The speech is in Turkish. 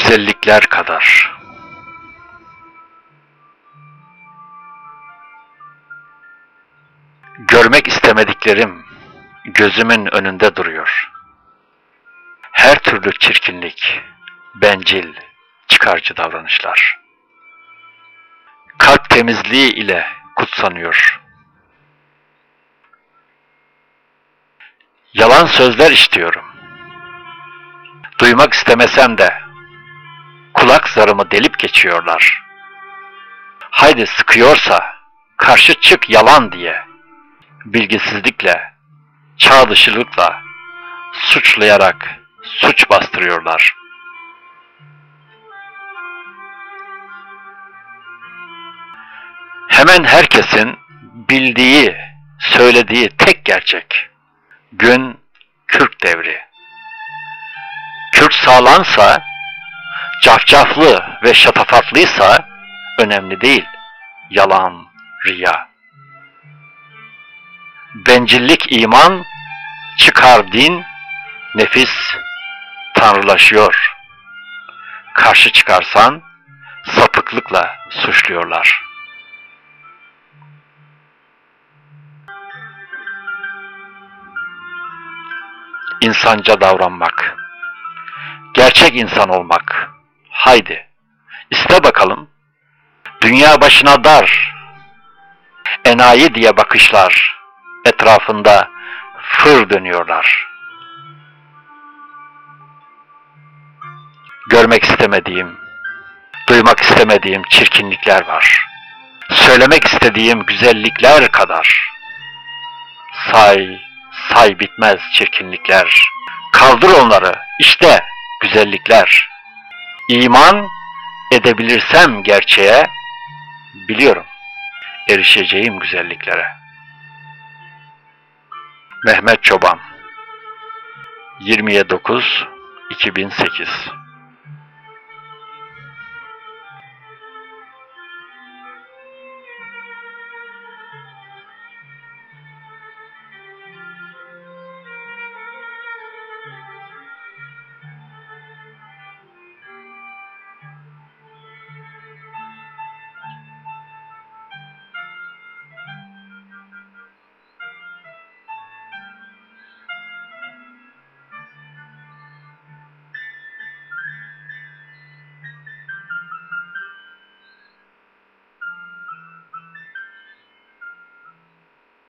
güzellikler kadar. Görmek istemediklerim gözümün önünde duruyor. Her türlü çirkinlik, bencil, çıkarcı davranışlar. Kalp temizliği ile kutsanıyor. Yalan sözler işitiyorum. Duymak istemesem de kulak zarımı delip geçiyorlar. Haydi sıkıyorsa karşı çık yalan diye bilgisizlikle, çağ dışılıkla suçlayarak suç bastırıyorlar. Hemen herkesin bildiği, söylediği tek gerçek. Gün Kürk devri. Kürt sağlansa, cafcaflı ve şatafatlıysa önemli değil. Yalan, riya. Bencillik iman, çıkar din, nefis tanrılaşıyor. Karşı çıkarsan sapıklıkla suçluyorlar. İnsanca davranmak. Gerçek insan olmak. Haydi. iste bakalım. Dünya başına dar. Enayi diye bakışlar. Etrafında fır dönüyorlar. Görmek istemediğim, duymak istemediğim çirkinlikler var. Söylemek istediğim güzellikler kadar. Say, say bitmez çirkinlikler. Kaldır onları, işte güzellikler. İman edebilirsem gerçeğe, biliyorum erişeceğim güzelliklere. Mehmet Çoban 27 9 2008